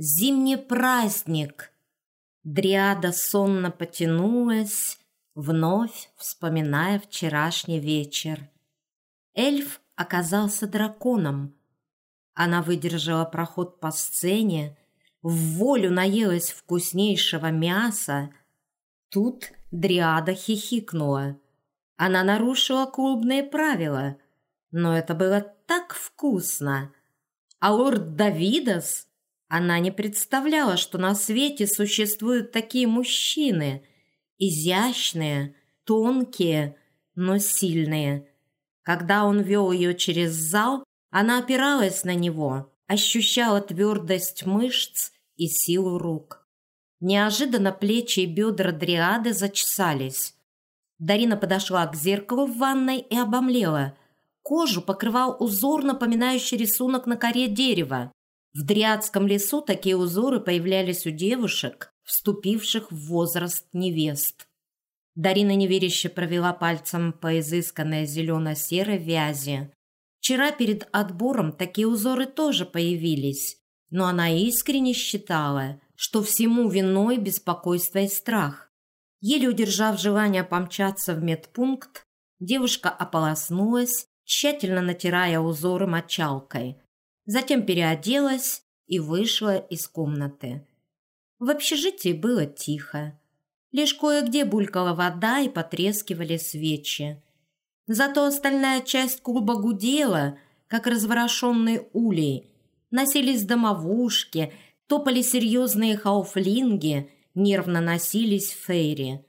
Зимний праздник. Дриада сонно потянулась, вновь вспоминая вчерашний вечер. Эльф оказался драконом. Она выдержала проход по сцене, в волю наелась вкуснейшего мяса. Тут Дриада хихикнула. Она нарушила клубные правила, но это было так вкусно. А лорд Давидос... Она не представляла, что на свете существуют такие мужчины. Изящные, тонкие, но сильные. Когда он вел ее через зал, она опиралась на него, ощущала твердость мышц и силу рук. Неожиданно плечи и бедра дриады зачесались. Дарина подошла к зеркалу в ванной и обомлела. Кожу покрывал узор, напоминающий рисунок на коре дерева. В Дриадском лесу такие узоры появлялись у девушек, вступивших в возраст невест. Дарина неверяще провела пальцем по изысканной зелено-серой вязи. Вчера перед отбором такие узоры тоже появились, но она искренне считала, что всему виной беспокойство и страх. Еле удержав желание помчаться в медпункт, девушка ополоснулась, тщательно натирая узоры мочалкой, затем переоделась и вышла из комнаты. В общежитии было тихо. Лишь кое-где булькала вода и потрескивали свечи. Зато остальная часть клуба гудела, как разворошенный улей. Носились домовушки, топали серьезные хауфлинги, нервно носились фейри.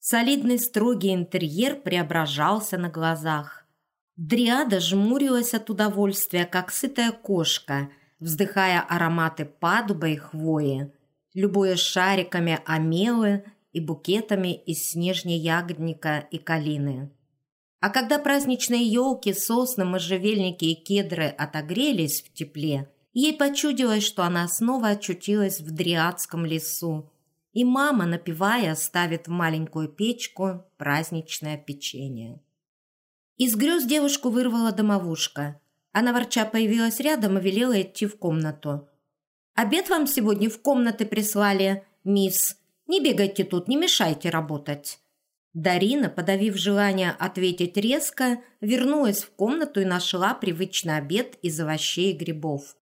Солидный строгий интерьер преображался на глазах. Дриада жмурилась от удовольствия, как сытая кошка, вздыхая ароматы падуба и хвои, любуясь шариками амелы и букетами из снежня-ягодника и калины. А когда праздничные елки, сосны, можжевельники и кедры отогрелись в тепле, ей почудилось, что она снова очутилась в Дриадском лесу, и мама, напивая, ставит в маленькую печку праздничное печенье. Из грез девушку вырвала домовушка. Она ворча появилась рядом и велела идти в комнату. «Обед вам сегодня в комнаты прислали, мисс. Не бегайте тут, не мешайте работать». Дарина, подавив желание ответить резко, вернулась в комнату и нашла привычный обед из овощей и грибов.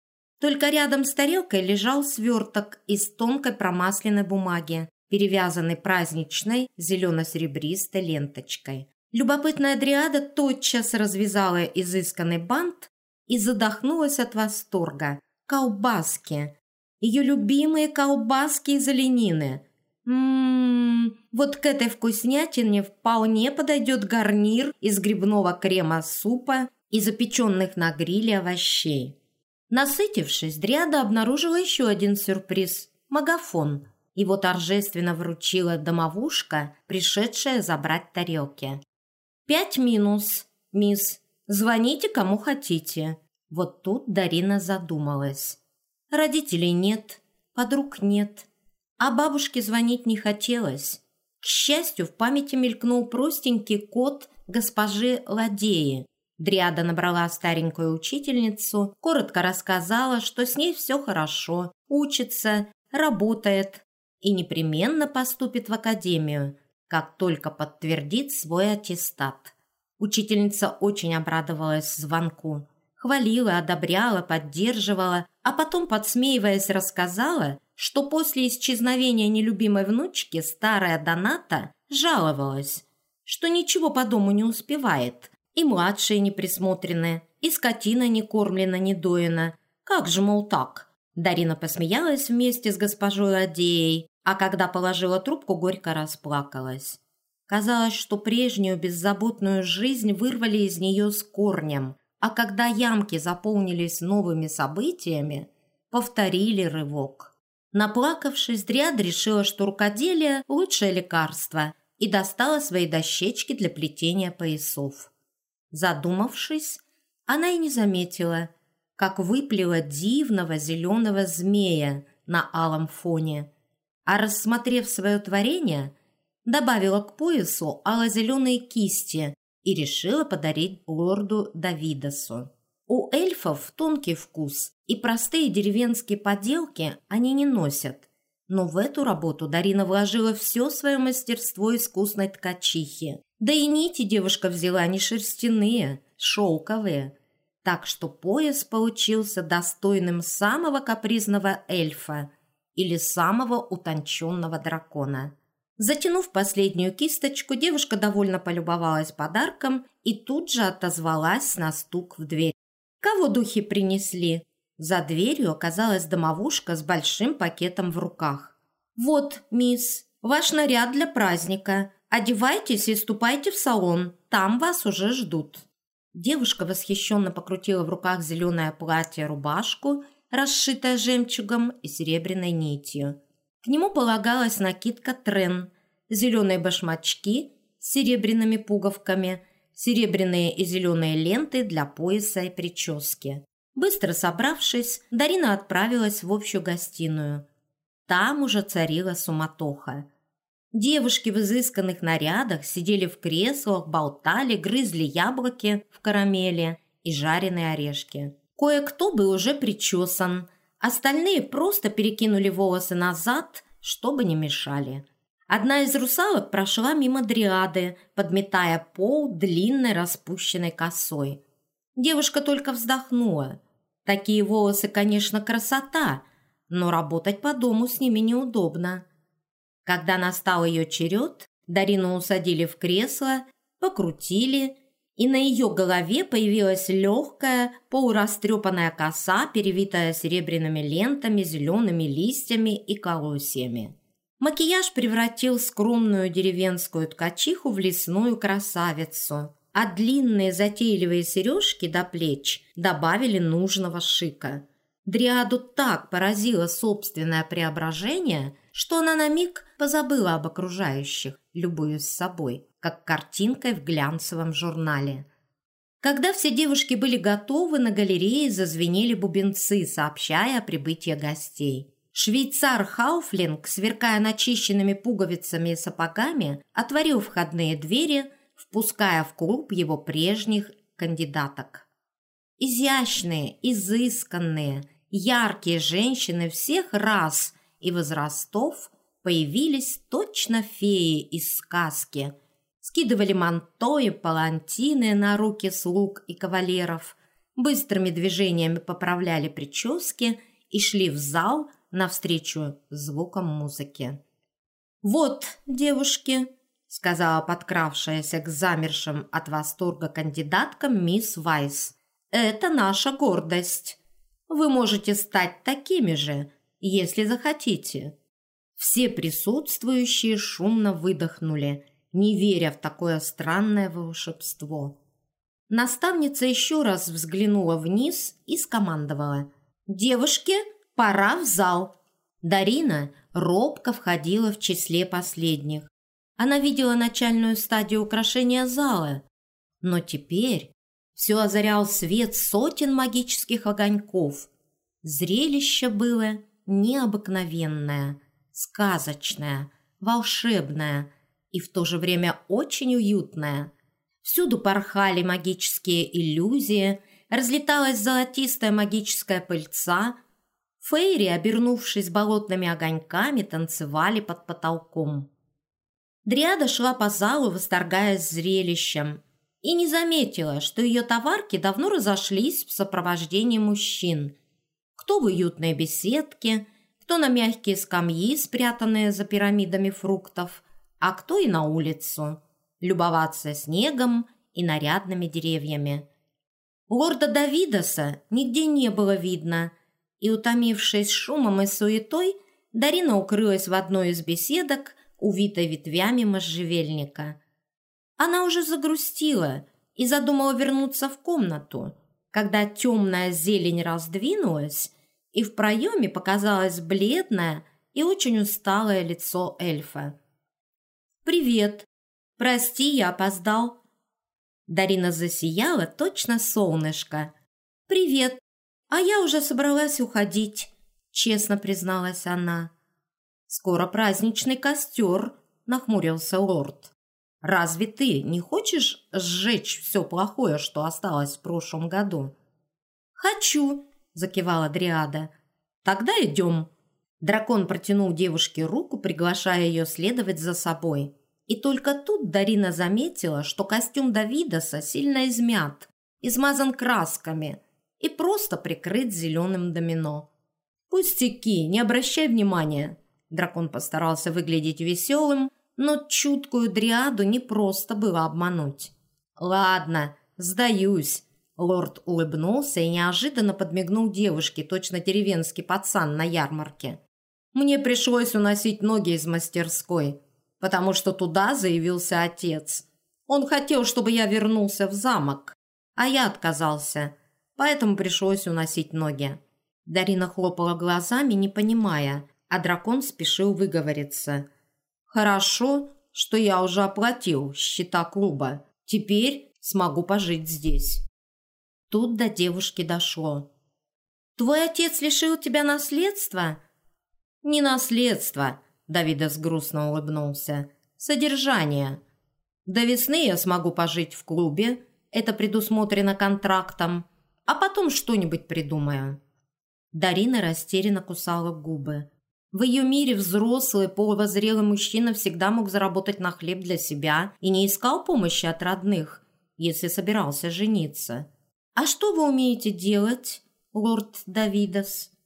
Только рядом с тарелкой лежал сверток из тонкой промасленной бумаги, перевязанный праздничной зелено-серебристой ленточкой. Любопытная дриада тотчас развязала изысканный бант и задохнулась от восторга. Колбаски. Ее любимые колбаски из оленины. Ммм, вот к этой вкуснятине вполне подойдет гарнир из грибного крема супа и запеченных на гриле овощей. Насытившись, Дриада обнаружила еще один сюрприз – магафон. Его торжественно вручила домовушка, пришедшая забрать тарелки. «Пять минус, мисс. Звоните, кому хотите». Вот тут Дарина задумалась. Родителей нет, подруг нет, а бабушке звонить не хотелось. К счастью, в памяти мелькнул простенький код госпожи Ладеи. Дриада набрала старенькую учительницу, коротко рассказала, что с ней все хорошо, учится, работает и непременно поступит в академию, как только подтвердит свой аттестат. Учительница очень обрадовалась звонку. Хвалила, одобряла, поддерживала, а потом, подсмеиваясь, рассказала, что после исчезновения нелюбимой внучки старая Доната жаловалась, что ничего по дому не успевает, и младшие не присмотрены, и скотина не кормлена, не доена. Как же, мол, так? Дарина посмеялась вместе с госпожой Адеей, а когда положила трубку, горько расплакалась. Казалось, что прежнюю беззаботную жизнь вырвали из нее с корнем, а когда ямки заполнились новыми событиями, повторили рывок. Наплакавшись, Дриад решила, что рукоделие – лучшее лекарство, и достала свои дощечки для плетения поясов. Задумавшись, она и не заметила, как выплела дивного зеленого змея на алом фоне – а рассмотрев свое творение, добавила к поясу ало-зеленые кисти и решила подарить лорду Давидосу. У эльфов тонкий вкус, и простые деревенские поделки они не носят. Но в эту работу Дарина вложила все свое мастерство искусной ткачихи. Да и нити девушка взяла не шерстяные, шелковые. Так что пояс получился достойным самого капризного эльфа или самого утонченного дракона. Затянув последнюю кисточку, девушка довольно полюбовалась подарком и тут же отозвалась на стук в дверь. «Кого духи принесли?» За дверью оказалась домовушка с большим пакетом в руках. «Вот, мисс, ваш наряд для праздника. Одевайтесь и ступайте в салон. Там вас уже ждут». Девушка восхищенно покрутила в руках зеленое платье-рубашку, расшитое жемчугом и серебряной нитью. К нему полагалась накидка трен, зеленые башмачки с серебряными пуговками, серебряные и зеленые ленты для пояса и прически. Быстро собравшись, Дарина отправилась в общую гостиную. Там уже царила суматоха. Девушки в изысканных нарядах сидели в креслах, болтали, грызли яблоки в карамели и жареные орешки. Кое-кто был уже причесан, остальные просто перекинули волосы назад, чтобы не мешали. Одна из русалок прошла мимо дриады, подметая пол длинной распущенной косой. Девушка только вздохнула. Такие волосы, конечно, красота, но работать по дому с ними неудобно. Когда настал ее черед, Дарину усадили в кресло, покрутили, и на ее голове появилась легкая, полурастрепанная коса, перевитая серебряными лентами, зелеными листьями и колосьями. Макияж превратил скромную деревенскую ткачиху в лесную красавицу – а длинные затейливые сережки до плеч добавили нужного шика. Дриаду так поразило собственное преображение, что она на миг позабыла об окружающих, любуясь собой, как картинкой в глянцевом журнале. Когда все девушки были готовы, на галерее зазвенели бубенцы, сообщая о прибытии гостей. Швейцар Хауфлинг, сверкая начищенными пуговицами и сапогами, отворил входные двери – впуская в клуб его прежних кандидаток. Изящные, изысканные, яркие женщины всех рас и возрастов появились точно феи из сказки, скидывали манто и палантины на руки слуг и кавалеров, быстрыми движениями поправляли прически и шли в зал навстречу звукам музыки. «Вот, девушки!» сказала подкравшаяся к замершим от восторга кандидаткам мисс Вайс. «Это наша гордость. Вы можете стать такими же, если захотите». Все присутствующие шумно выдохнули, не веря в такое странное волшебство. Наставница еще раз взглянула вниз и скомандовала. «Девушки, пора в зал!» Дарина робко входила в числе последних. Она видела начальную стадию украшения зала, но теперь все озарял свет сотен магических огоньков. Зрелище было необыкновенное, сказочное, волшебное и в то же время очень уютное. Всюду порхали магические иллюзии, разлеталась золотистая магическая пыльца. Фейри, обернувшись болотными огоньками, танцевали под потолком. Дриада шла по залу, восторгаясь зрелищем, и не заметила, что ее товарки давно разошлись в сопровождении мужчин. Кто в уютной беседке, кто на мягкие скамьи, спрятанные за пирамидами фруктов, а кто и на улицу, любоваться снегом и нарядными деревьями. Лорда Давидоса нигде не было видно, и, утомившись шумом и суетой, Дарина укрылась в одной из беседок, увитой ветвями можжевельника. Она уже загрустила и задумала вернуться в комнату, когда темная зелень раздвинулась, и в проеме показалось бледное и очень усталое лицо эльфа. «Привет! Прости, я опоздал!» Дарина засияла точно солнышко. «Привет! А я уже собралась уходить», — честно призналась она. «Скоро праздничный костер», – нахмурился лорд. «Разве ты не хочешь сжечь все плохое, что осталось в прошлом году?» «Хочу. – закивала Дриада. «Тогда идем». Дракон протянул девушке руку, приглашая ее следовать за собой. И только тут Дарина заметила, что костюм Давидоса сильно измят, измазан красками и просто прикрыт зеленым домино. «Пустяки, не обращай внимания!» Дракон постарался выглядеть веселым, но чуткую дриаду не просто было обмануть. «Ладно, сдаюсь!» Лорд улыбнулся и неожиданно подмигнул девушке, точно деревенский пацан на ярмарке. «Мне пришлось уносить ноги из мастерской, потому что туда заявился отец. Он хотел, чтобы я вернулся в замок, а я отказался, поэтому пришлось уносить ноги». Дарина хлопала глазами, не понимая, а дракон спешил выговориться. «Хорошо, что я уже оплатил счета клуба. Теперь смогу пожить здесь». Тут до девушки дошло. «Твой отец лишил тебя наследства?» «Не наследство», — Давидос грустно улыбнулся. «Содержание. До весны я смогу пожить в клубе, это предусмотрено контрактом, а потом что-нибудь придумаю». Дарина растерянно кусала губы. В ее мире взрослый, полувозрелый мужчина всегда мог заработать на хлеб для себя и не искал помощи от родных, если собирался жениться. «А что вы умеете делать, лорд Давидос?» –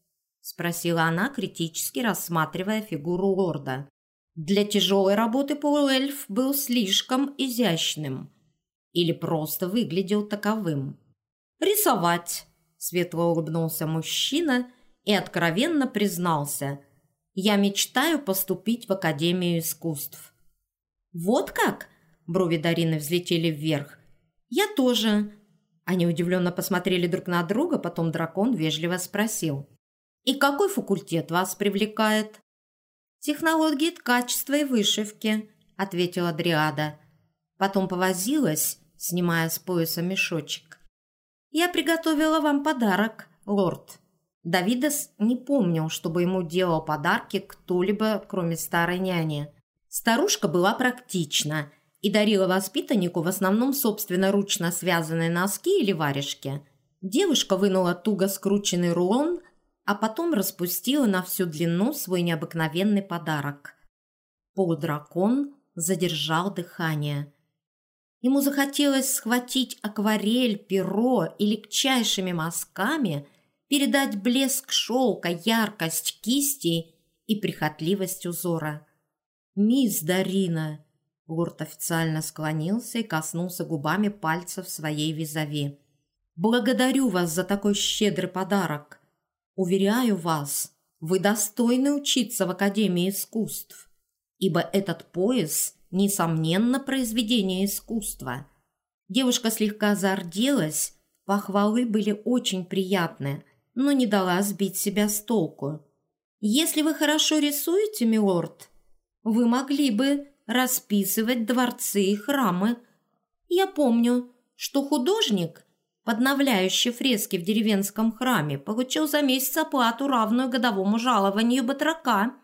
спросила она, критически рассматривая фигуру лорда. Для тяжелой работы полуэльф был слишком изящным или просто выглядел таковым. «Рисовать», – светло улыбнулся мужчина и откровенно признался – «Я мечтаю поступить в Академию искусств». «Вот как?» – брови Дарины взлетели вверх. «Я тоже», они удивленно посмотрели друг на друга, потом дракон вежливо спросил. «И какой факультет вас привлекает?» «Технологии ткачества и вышивки», — ответила Дриада. Потом повозилась, снимая с пояса мешочек. «Я приготовила вам подарок, лорд». Давидос не помнил, чтобы ему делал подарки кто-либо, кроме старой няни. Старушка была практична — и дарила воспитаннику в основном собственноручно связанные носки или варежки. Девушка вынула туго скрученный рулон, а потом распустила на всю длину свой необыкновенный подарок. Полудракон задержал дыхание. Ему захотелось схватить акварель, перо и легчайшими мазками передать блеск шелка, яркость кисти и прихотливость узора. «Мисс Дарина!» Лорд официально склонился и коснулся губами пальцев своей визави. «Благодарю вас за такой щедрый подарок. Уверяю вас, вы достойны учиться в Академии искусств, ибо этот пояс, несомненно, произведение искусства». Девушка слегка зарделась, похвалы были очень приятны, но не дала сбить себя с толку. «Если вы хорошо рисуете, милорд, вы могли бы расписывать дворцы и храмы. Я помню, что художник, подновляющий фрески в деревенском храме, получил за месяц оплату, равную годовому жалованию батрака.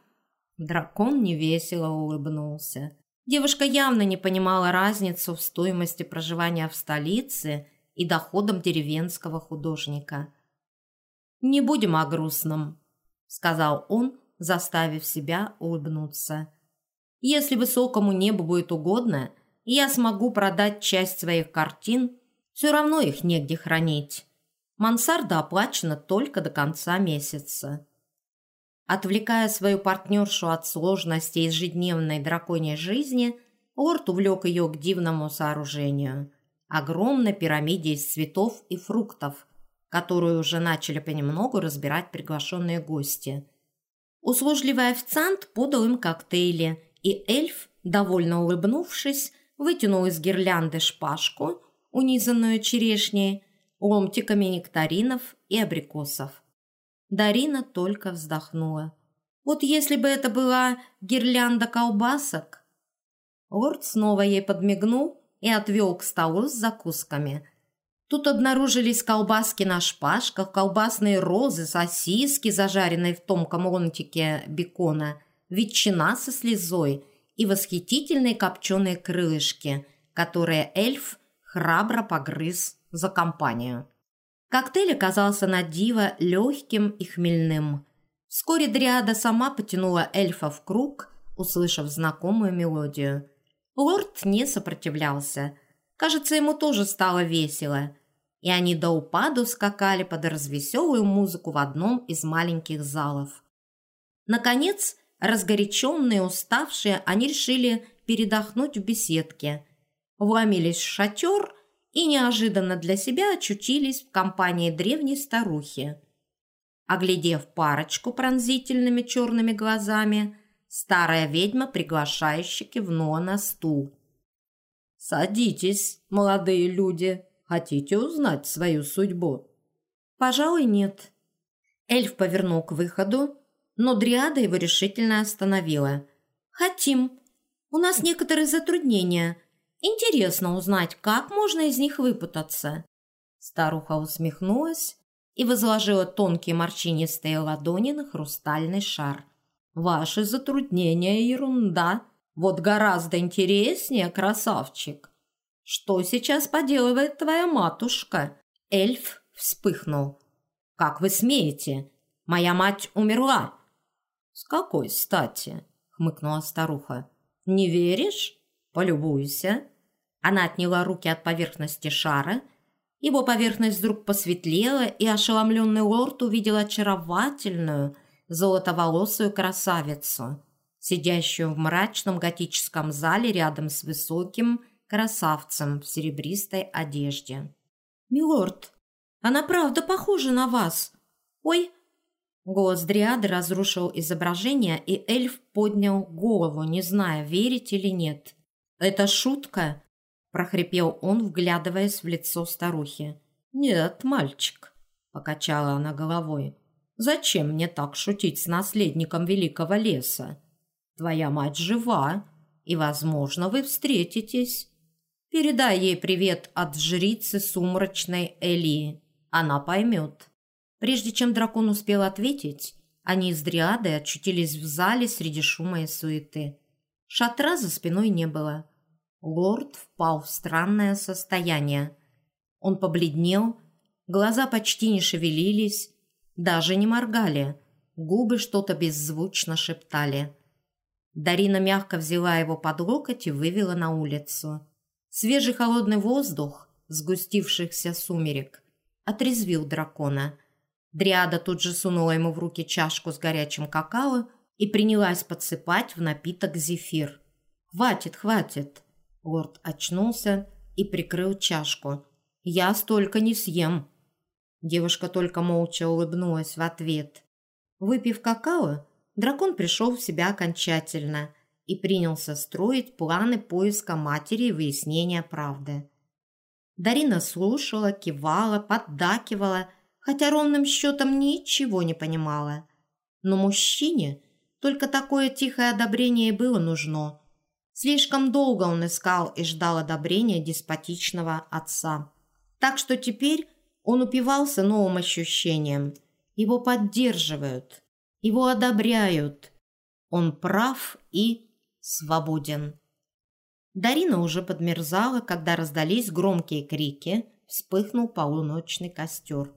Дракон невесело улыбнулся. Девушка явно не понимала разницу в стоимости проживания в столице и доходам деревенского художника. «Не будем о грустном», — сказал он, заставив себя улыбнуться. Если высокому небу будет угодно, я смогу продать часть своих картин, все равно их негде хранить. Мансарда оплачена только до конца месяца. Отвлекая свою партнершу от сложностей ежедневной драконьей жизни, лорд увлек ее к дивному сооружению – огромной пирамиде из цветов и фруктов, которую уже начали понемногу разбирать приглашенные гости. Услужливый официант подал им коктейли – и эльф, довольно улыбнувшись, вытянул из гирлянды шпажку, унизанную черешней, ломтиками нектаринов и абрикосов. Дарина только вздохнула. Вот если бы это была гирлянда колбасок. Лорд снова ей подмигнул и отвел к столу с закусками. Тут обнаружились колбаски на шпажках, колбасные розы, сосиски, зажаренные в тонком ломтике бекона – ветчина со слезой и восхитительные копченые крылышки, которые эльф храбро погрыз за компанию. Коктейль оказался на диво легким и хмельным. Вскоре Дриада сама потянула эльфа в круг, услышав знакомую мелодию. Лорд не сопротивлялся. Кажется, ему тоже стало весело. И они до упаду скакали под развеселую музыку в одном из маленьких залов. Наконец, разгоряченные, уставшие, они решили передохнуть в беседке. Вломились в шатер и неожиданно для себя очутились в компании древней старухи. Оглядев парочку пронзительными черными глазами, старая ведьма приглашающе кивнула на стул. «Садитесь, молодые люди. Хотите узнать свою судьбу?» «Пожалуй, нет». Эльф повернул к выходу, но Дриада его решительно остановила. «Хотим. У нас некоторые затруднения. Интересно узнать, как можно из них выпутаться». Старуха усмехнулась и возложила тонкие морщинистые ладони на хрустальный шар. «Ваши затруднения – ерунда. Вот гораздо интереснее, красавчик. Что сейчас поделывает твоя матушка?» Эльф вспыхнул. «Как вы смеете? Моя мать умерла!» «С какой стати?» – хмыкнула старуха. «Не веришь? Полюбуйся». Она отняла руки от поверхности шара. Его поверхность вдруг посветлела, и ошеломленный лорд увидел очаровательную золотоволосую красавицу, сидящую в мрачном готическом зале рядом с высоким красавцем в серебристой одежде. «Милорд, она правда похожа на вас. Ой, Голос Дриады разрушил изображение, и эльф поднял голову, не зная, верить или нет. «Это шутка?» – прохрипел он, вглядываясь в лицо старухи. «Нет, мальчик», – покачала она головой. «Зачем мне так шутить с наследником великого леса? Твоя мать жива, и, возможно, вы встретитесь. Передай ей привет от жрицы сумрачной Элии. Она поймет». Прежде чем дракон успел ответить, они с Дриадой очутились в зале среди шума и суеты. Шатра за спиной не было. Лорд впал в странное состояние. Он побледнел, глаза почти не шевелились, даже не моргали, губы что-то беззвучно шептали. Дарина мягко взяла его под локоть и вывела на улицу. Свежий холодный воздух, сгустившихся сумерек, отрезвил дракона – Дриада тут же сунула ему в руки чашку с горячим какао и принялась подсыпать в напиток зефир. «Хватит, хватит!» Лорд очнулся и прикрыл чашку. «Я столько не съем!» Девушка только молча улыбнулась в ответ. Выпив какао, дракон пришел в себя окончательно и принялся строить планы поиска матери и выяснения правды. Дарина слушала, кивала, поддакивала – хотя ровным счетом ничего не понимала. Но мужчине только такое тихое одобрение было нужно. Слишком долго он искал и ждал одобрения деспотичного отца. Так что теперь он упивался новым ощущением. Его поддерживают, его одобряют. Он прав и свободен. Дарина уже подмерзала, когда раздались громкие крики, вспыхнул полуночный костер.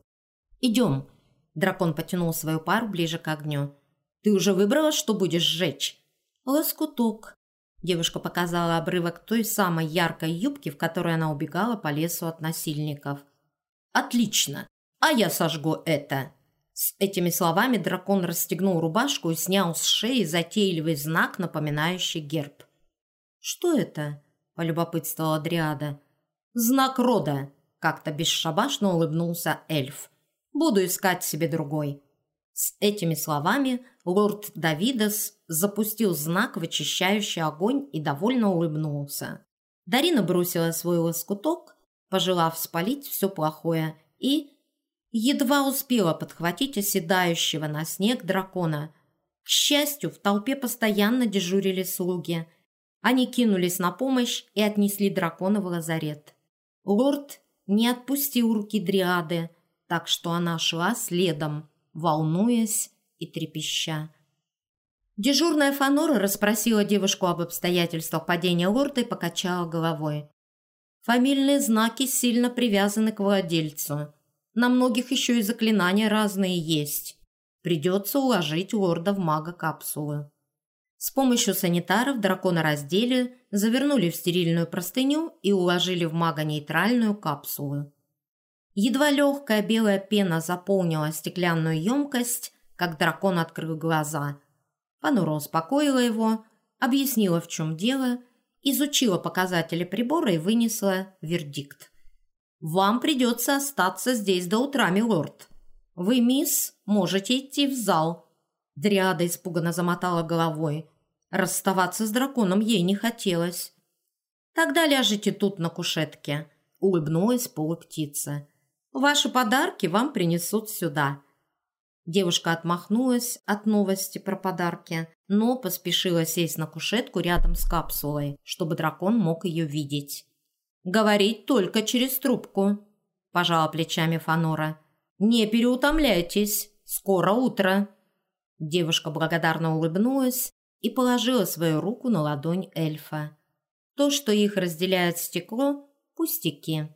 «Идем!» Дракон потянул свою пару ближе к огню. «Ты уже выбрала, что будешь сжечь?» «Лоскуток». Девушка показала обрывок той самой яркой юбки, в которой она убегала по лесу от насильников. «Отлично! А я сожгу это!» С этими словами дракон расстегнул рубашку и снял с шеи затейливый знак, напоминающий герб. «Что это?» – полюбопытствовала Дриада. «Знак рода!» – как-то бесшабашно улыбнулся эльф. Буду искать себе другой». С этими словами лорд Давидос запустил знак, вычищающий огонь, и довольно улыбнулся. Дарина бросила свой лоскуток, пожелав спалить все плохое, и едва успела подхватить оседающего на снег дракона. К счастью, в толпе постоянно дежурили слуги. Они кинулись на помощь и отнесли дракона в лазарет. Лорд не отпустил руки Дриады, так что она шла следом, волнуясь и трепеща. Дежурная Фанора расспросила девушку об обстоятельствах падения лорда и покачала головой. Фамильные знаки сильно привязаны к владельцу. На многих еще и заклинания разные есть. Придется уложить лорда в мага капсулы. С помощью санитаров дракона раздели, завернули в стерильную простыню и уложили в мага-нейтральную капсулу. Едва легкая белая пена заполнила стеклянную емкость, как дракон открыл глаза. Панура успокоила его, объяснила, в чем дело, изучила показатели прибора и вынесла вердикт. «Вам придется остаться здесь до утра, милорд. Вы, мисс, можете идти в зал». Дриада испуганно замотала головой. Расставаться с драконом ей не хотелось. «Тогда ляжете тут на кушетке», — улыбнулась полуптица. «Ваши подарки вам принесут сюда». Девушка отмахнулась от новости про подарки, но поспешила сесть на кушетку рядом с капсулой, чтобы дракон мог ее видеть. «Говорить только через трубку», – пожала плечами Фанора. «Не переутомляйтесь, скоро утро». Девушка благодарно улыбнулась и положила свою руку на ладонь эльфа. То, что их разделяет стекло – пустяки.